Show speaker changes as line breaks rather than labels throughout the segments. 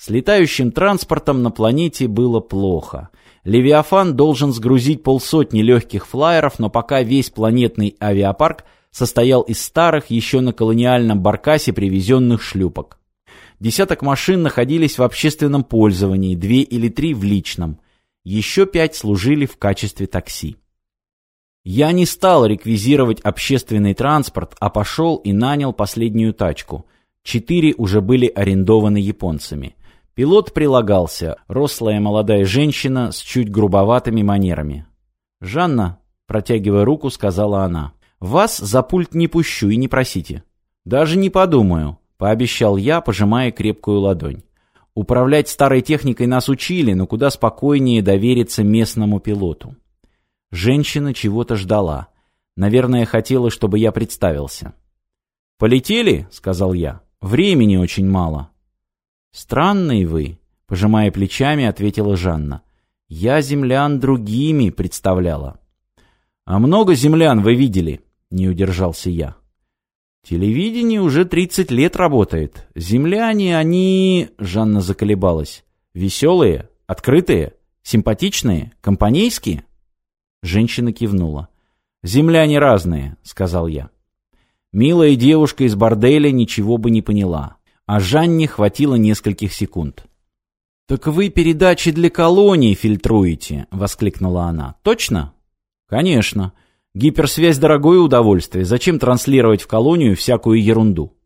С летающим транспортом на планете было плохо. Левиафан должен сгрузить полсотни легких флайеров, но пока весь планетный авиапарк состоял из старых, еще на колониальном баркасе привезенных шлюпок. Десяток машин находились в общественном пользовании, две или три в личном. Еще пять служили в качестве такси. Я не стал реквизировать общественный транспорт, а пошел и нанял последнюю тачку. Четыре уже были арендованы японцами. Пилот прилагался, рослая молодая женщина с чуть грубоватыми манерами. «Жанна», протягивая руку, сказала она, «вас за пульт не пущу и не просите». «Даже не подумаю», — пообещал я, пожимая крепкую ладонь. Управлять старой техникой нас учили, но куда спокойнее довериться местному пилоту. Женщина чего-то ждала. Наверное, хотела, чтобы я представился. «Полетели?» — сказал я. «Времени очень мало». «Странный вы», — пожимая плечами, ответила Жанна. «Я землян другими представляла». «А много землян вы видели?» — не удержался я. «Телевидение уже тридцать лет работает. Земляне, они...» — Жанна заколебалась. «Веселые? Открытые? Симпатичные? Компанейские?» Женщина кивнула. «Земляне разные», — сказал я. Милая девушка из борделя ничего бы не поняла а Жанне хватило нескольких секунд. «Так вы передачи для колонии фильтруете», — воскликнула она. «Точно?» «Конечно. Гиперсвязь — дорогое удовольствие. Зачем транслировать в колонию всякую ерунду?»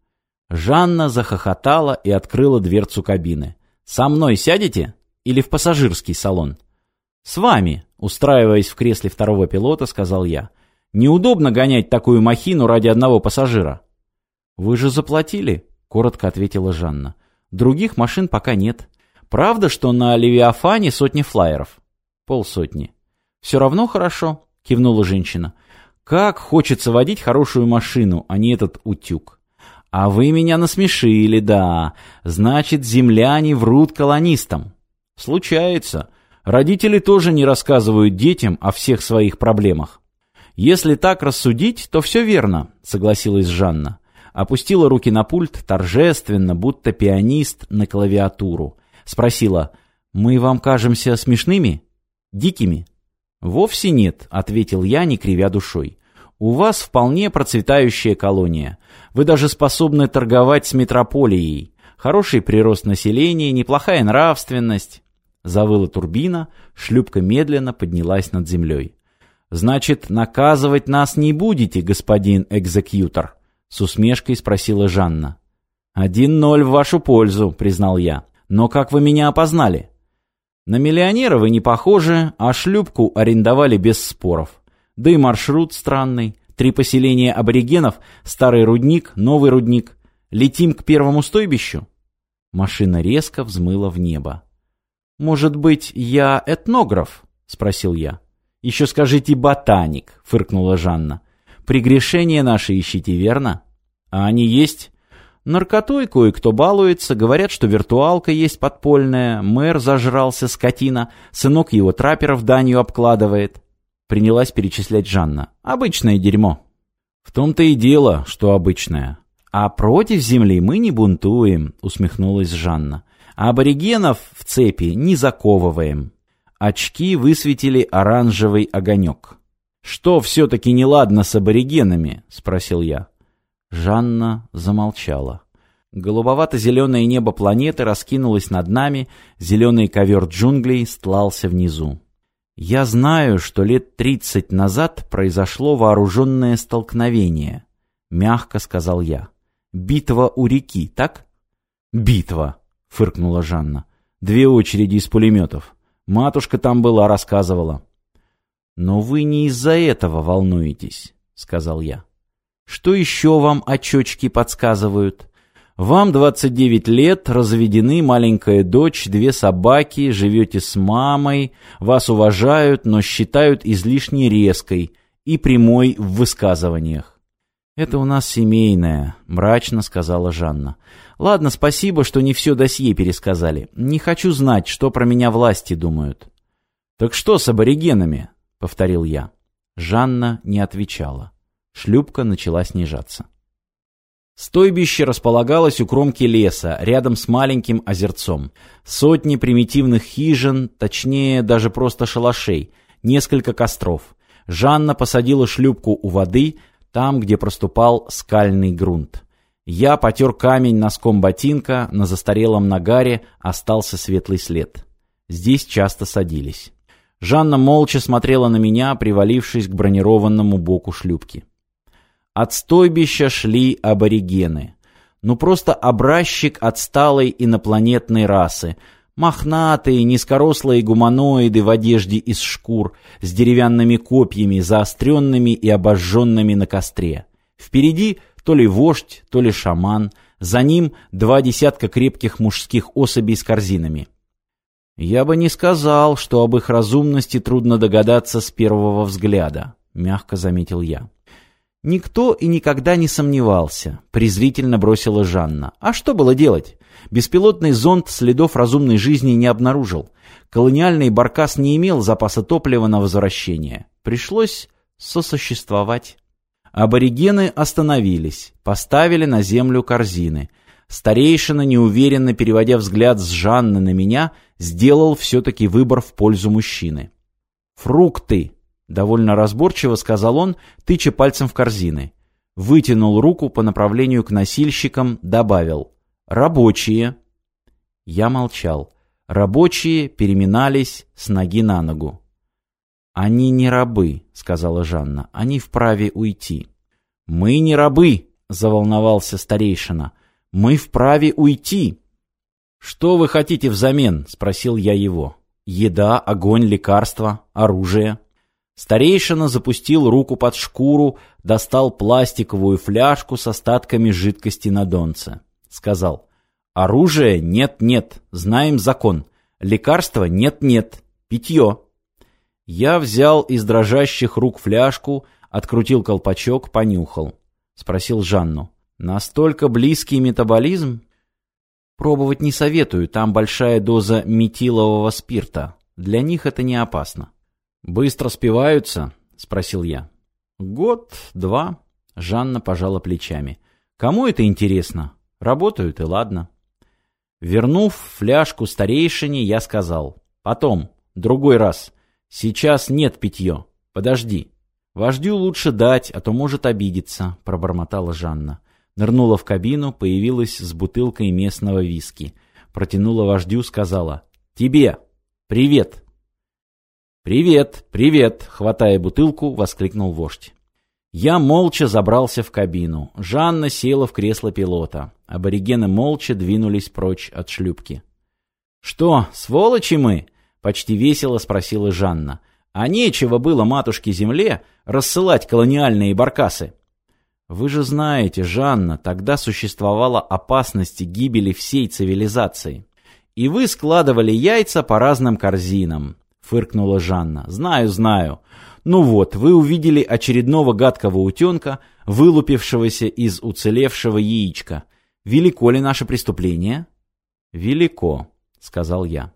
Жанна захохотала и открыла дверцу кабины. «Со мной сядете? Или в пассажирский салон?» «С вами», — устраиваясь в кресле второго пилота, сказал я. «Неудобно гонять такую махину ради одного пассажира». «Вы же заплатили?» Коротко ответила Жанна. Других машин пока нет. Правда, что на Левиафане сотни флайеров? Полсотни. Все равно хорошо, кивнула женщина. Как хочется водить хорошую машину, а не этот утюг. А вы меня насмешили, да. Значит, земляне врут колонистам. Случается. Родители тоже не рассказывают детям о всех своих проблемах. Если так рассудить, то все верно, согласилась Жанна опустила руки на пульт торжественно, будто пианист на клавиатуру. Спросила, «Мы вам кажемся смешными? Дикими?» «Вовсе нет», — ответил я, не кривя душой. «У вас вполне процветающая колония. Вы даже способны торговать с метрополией. Хороший прирост населения, неплохая нравственность». Завыла турбина, шлюпка медленно поднялась над землей. «Значит, наказывать нас не будете, господин экзекьютор?» С усмешкой спросила Жанна. «Один ноль в вашу пользу», — признал я. «Но как вы меня опознали?» «На миллионера вы не похожи, а шлюпку арендовали без споров. Да и маршрут странный. Три поселения аборигенов, старый рудник, новый рудник. Летим к первому стойбищу?» Машина резко взмыла в небо. «Может быть, я этнограф?» — спросил я. «Еще скажите ботаник», — фыркнула Жанна. «Прегрешения наши ищите, верно?» А они есть? Наркотой кое-кто балуется, говорят, что виртуалка есть подпольная, мэр зажрался, скотина, сынок его трапперов данью обкладывает. Принялась перечислять Жанна. Обычное дерьмо. В том-то и дело, что обычное. А против земли мы не бунтуем, усмехнулась Жанна. Аборигенов в цепи не заковываем. Очки высветили оранжевый огонек. «Что все-таки неладно с аборигенами?» — спросил я. Жанна замолчала. Голубовато-зеленое небо планеты раскинулось над нами, зеленый ковер джунглей стлался внизу. «Я знаю, что лет тридцать назад произошло вооруженное столкновение», — мягко сказал я. «Битва у реки, так?» «Битва», — фыркнула Жанна. «Две очереди из пулеметов. Матушка там была, рассказывала». «Но вы не из-за этого волнуетесь», — сказал я. Что еще вам очечки подсказывают? Вам 29 лет, разведены, маленькая дочь, две собаки, живете с мамой, вас уважают, но считают излишне резкой и прямой в высказываниях. «Это у нас семейное», — мрачно сказала Жанна. «Ладно, спасибо, что не все досье пересказали. Не хочу знать, что про меня власти думают». «Так что с аборигенами?» — повторил я. Жанна не отвечала. Шлюпка начала снижаться. Стойбище располагалось у кромки леса, рядом с маленьким озерцом. Сотни примитивных хижин, точнее, даже просто шалашей, несколько костров. Жанна посадила шлюпку у воды, там, где проступал скальный грунт. Я потер камень носком ботинка, на застарелом нагаре остался светлый след. Здесь часто садились. Жанна молча смотрела на меня, привалившись к бронированному боку шлюпки. От стойбища шли аборигены. Ну просто образчик отсталой инопланетной расы. Мохнатые, низкорослые гуманоиды в одежде из шкур, с деревянными копьями, заостренными и обожженными на костре. Впереди то ли вождь, то ли шаман, за ним два десятка крепких мужских особей с корзинами. «Я бы не сказал, что об их разумности трудно догадаться с первого взгляда», — мягко заметил я. Никто и никогда не сомневался, презрительно бросила Жанна. А что было делать? Беспилотный зонд следов разумной жизни не обнаружил. Колониальный баркас не имел запаса топлива на возвращение. Пришлось сосуществовать. Аборигены остановились, поставили на землю корзины. Старейшина, неуверенно переводя взгляд с Жанны на меня, сделал все-таки выбор в пользу мужчины. «Фрукты!» Довольно разборчиво сказал он, тыча пальцем в корзины. Вытянул руку по направлению к носильщикам, добавил «Рабочие». Я молчал. Рабочие переминались с ноги на ногу. «Они не рабы», — сказала Жанна. «Они вправе уйти». «Мы не рабы», — заволновался старейшина. «Мы вправе уйти». «Что вы хотите взамен?» — спросил я его. «Еда, огонь, лекарства, оружие». Старейшина запустил руку под шкуру, достал пластиковую фляжку с остатками жидкости на донце. Сказал, «Оружия нет-нет, знаем закон. Лекарства нет-нет, питье». Я взял из дрожащих рук фляжку, открутил колпачок, понюхал. Спросил Жанну, «Настолько близкий метаболизм?» «Пробовать не советую, там большая доза метилового спирта. Для них это не опасно». «Быстро спиваются?» — спросил я. «Год, два», — Жанна пожала плечами. «Кому это интересно? Работают, и ладно». Вернув фляжку старейшине, я сказал. «Потом, другой раз. Сейчас нет питье. Подожди». «Вождю лучше дать, а то может обидеться», — пробормотала Жанна. Нырнула в кабину, появилась с бутылкой местного виски. Протянула вождю, сказала. «Тебе! Привет!» «Привет, привет!» — хватая бутылку, воскликнул вождь. Я молча забрался в кабину. Жанна села в кресло пилота. Аборигены молча двинулись прочь от шлюпки. «Что, сволочи мы?» — почти весело спросила Жанна. «А нечего было матушке-земле рассылать колониальные баркасы». «Вы же знаете, Жанна, тогда существовала опасность гибели всей цивилизации. И вы складывали яйца по разным корзинам фыркнула Жанна. «Знаю, знаю. Ну вот, вы увидели очередного гадкого утенка, вылупившегося из уцелевшего яичка. Велико ли наше преступление?» «Велико», — сказал я.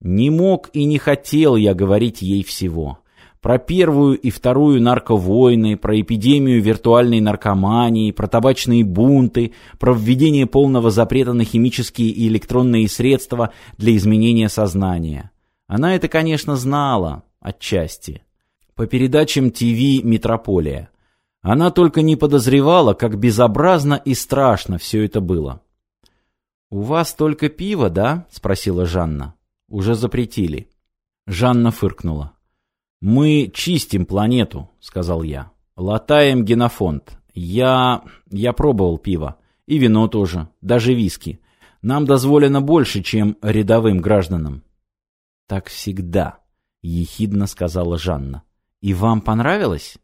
Не мог и не хотел я говорить ей всего. Про первую и вторую нарковойны, про эпидемию виртуальной наркомании, про табачные бунты, про введение полного запрета на химические и электронные средства для изменения сознания. Она это, конечно, знала, отчасти. По передачам ТВ «Метрополия». Она только не подозревала, как безобразно и страшно все это было. «У вас только пиво, да?» — спросила Жанна. «Уже запретили». Жанна фыркнула. «Мы чистим планету», — сказал я. «Латаем генофонд. Я... я пробовал пиво. И вино тоже. Даже виски. Нам дозволено больше, чем рядовым гражданам». «Так всегда», — ехидно сказала Жанна. «И вам понравилось?»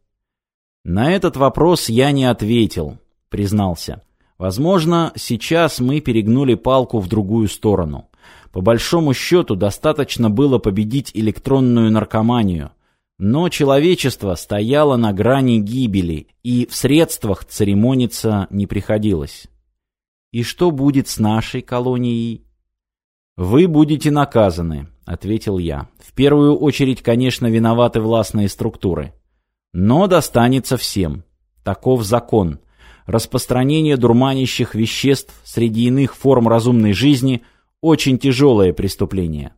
На этот вопрос я не ответил, признался. Возможно, сейчас мы перегнули палку в другую сторону. По большому счету, достаточно было победить электронную наркоманию. Но человечество стояло на грани гибели, и в средствах церемониться не приходилось. И что будет с нашей колонией? Вы будете наказаны, — ответил я. «В первую очередь, конечно, виноваты властные структуры. Но достанется всем. Таков закон. распространение дурманящих веществ среди иных форм разумной жизни – очень тяжелое преступление.